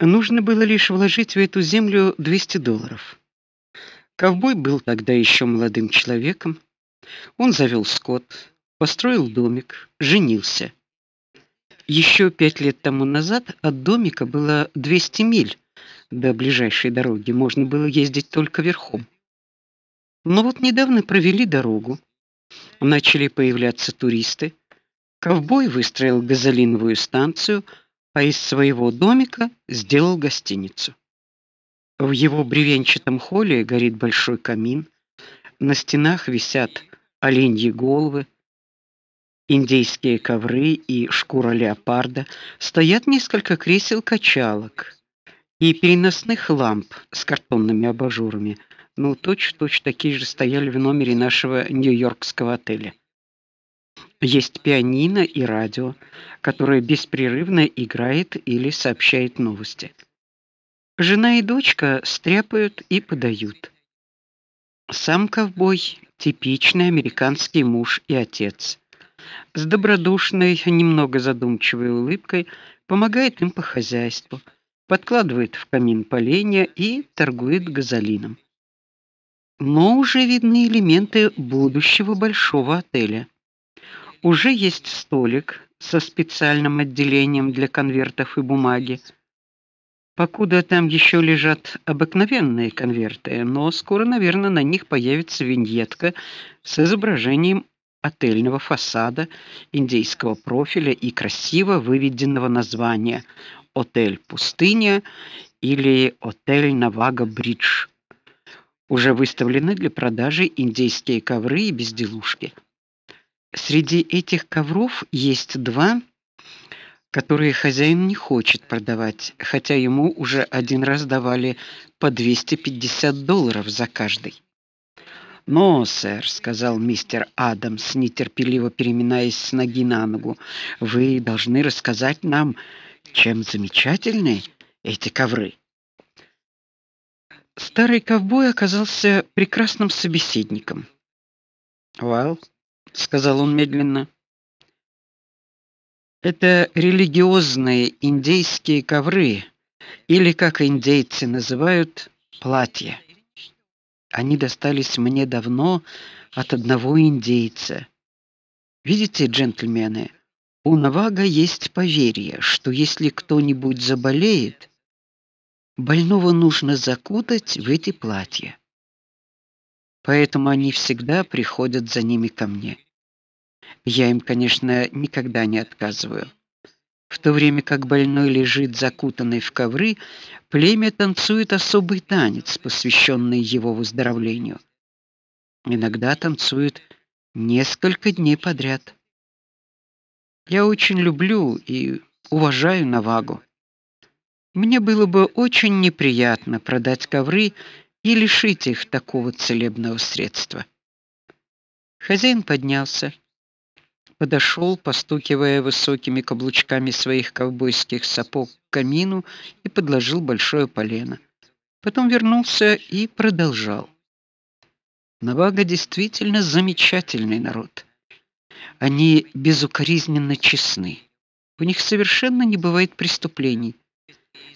Нужно было лишь вложить в эту землю 200 долларов. Ковбой был тогда еще молодым человеком. Он завел скот, построил домик, женился. Еще пять лет тому назад от домика было 200 миль до ближайшей дороги, можно было ездить только верхом. Но вот недавно провели дорогу. Начали появляться туристы. Ковбой выстроил газолиновую станцию, а из своего домика сделал гостиницу. В его бревенчатом холле горит большой камин, на стенах висят оленьи головы, индейские ковры и шкура леопарда, стоят несколько кресел-качалок и переносных ламп с картонными абажурами. Ну, точь-в-точь такие же стояли в номере нашего нью-йоркского отеля. Есть пианино и радио, которое беспрерывно играет или сообщает новости. Жена и дочка стряпают и подают. Сам ковбой типичный американский муж и отец. С добродушной, немного задумчивой улыбкой помогает им по хозяйству, подкладывает в камин поленья и торгует газолином. Но уже видны элементы будущего большого отеля. Уже есть столик со специальным отделением для конвертов и бумаги. Покуда там еще лежат обыкновенные конверты, но скоро, наверное, на них появится виньетка с изображением отельного фасада, индейского профиля и красиво выведенного названия Отель Пустыня или Отель Навага Бридж. Уже выставлены для продажи индейские ковры и безделушки. Среди этих ковров есть два, которые хозяин не хочет продавать, хотя ему уже один раз давали по 250 долларов за каждый. "Но, сэр", сказал мистер Адамс, нетерпеливо переминаясь с ноги на ногу. "Вы должны рассказать нам, чем замечательны эти ковры". Старый ковбой оказался прекрасным собеседником. "Well", сказал он медленно. Это религиозные индейские ковры, или как индейцы называют, платья. Они достались мне давно от одного индейца. Видите, джентльмены, у Навага есть поверье, что если кто-нибудь заболеет, больного нужно закутать в эти платья. Поэтому они всегда приходят за ними ко мне. Я им, конечно, никогда не отказываю. В то время как больной лежит закутанный в ковры, племя танцует особый танец, посвященный его выздоровлению. Иногда танцуют несколько дней подряд. Я очень люблю и уважаю Навагу. Мне было бы очень неприятно продать ковры и лишить их такого целебного средства. Хозяин поднялся, подошел, постукивая высокими каблучками своих ковбойских сапог к камину и подложил большое полено. Потом вернулся и продолжал. Навага действительно замечательный народ. Они безукоризненно честны. У них совершенно не бывает преступлений.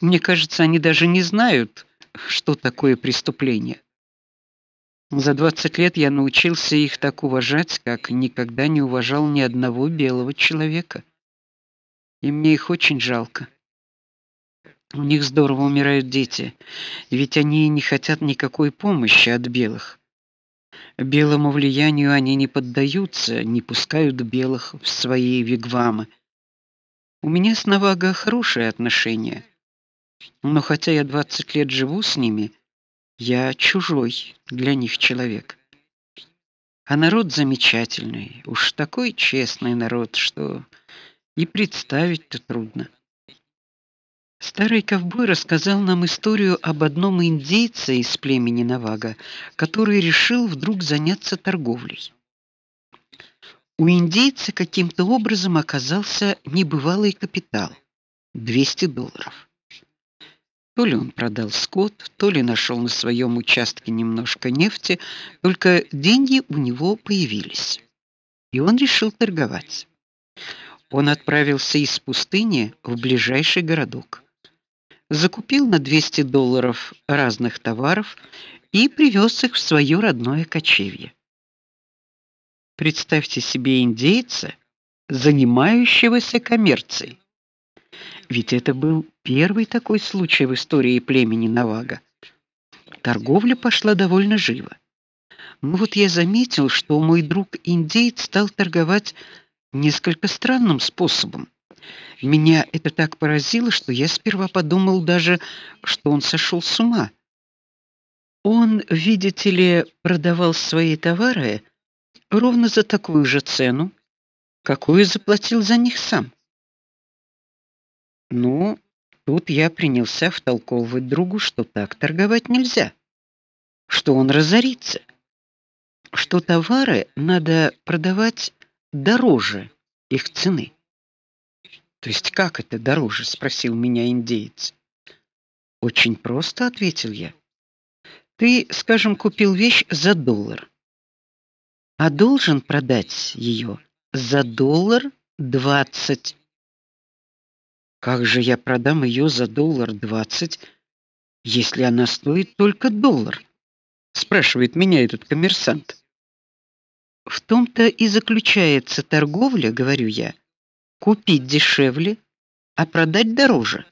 Мне кажется, они даже не знают, что такое преступление. За 20 лет я научился их так уважать, как никогда не уважал ни одного белого человека. И мне их очень жалко. У них здорово умирают дети, ведь они не хотят никакой помощи от белых. Белому влиянию они не поддаются, не пускают белых в свои вигвамы. У меня с Навага хорошие отношения. Но хотя я 20 лет живу с ними, я чужой для них человек. А народ замечательный, уж такой честный народ, что и представить-то трудно. Старый ковбой рассказал нам историю об одном индейце из племени Навага, который решил вдруг заняться торговлей. У индейца каким-то образом оказался небывалый капитал 200 долларов. То ли он продал скот, то ли нашел на своем участке немножко нефти, только деньги у него появились. И он решил торговать. Он отправился из пустыни в ближайший городок. закупил на 200 долларов разных товаров и привез их в свое родное кочевье. Представьте себе индейца, занимающегося коммерцией. Ведь это был первый такой случай в истории племени Навага. Торговля пошла довольно живо. Ну вот я заметил, что мой друг индеец стал торговать несколько странным способом. Меня это так поразило, что я сперва подумал даже, что он сошел с ума. Он, видите ли, продавал свои товары ровно за такую же цену, какую заплатил за них сам. Ну, тут я принялся втолковывать другу, что так торговать нельзя, что он разорится, что товары надо продавать дороже их цены. То есть как это дороже, спросил меня индеец. Очень просто, ответил я. Ты, скажем, купил вещь за доллар, а должен продать ее за доллар двадцать. Как же я продам ее за доллар двадцать, если она стоит только доллар? спрашивает меня этот коммерсант. В том-то и заключается торговля, говорю я. Купить дешевле, а продать дороже.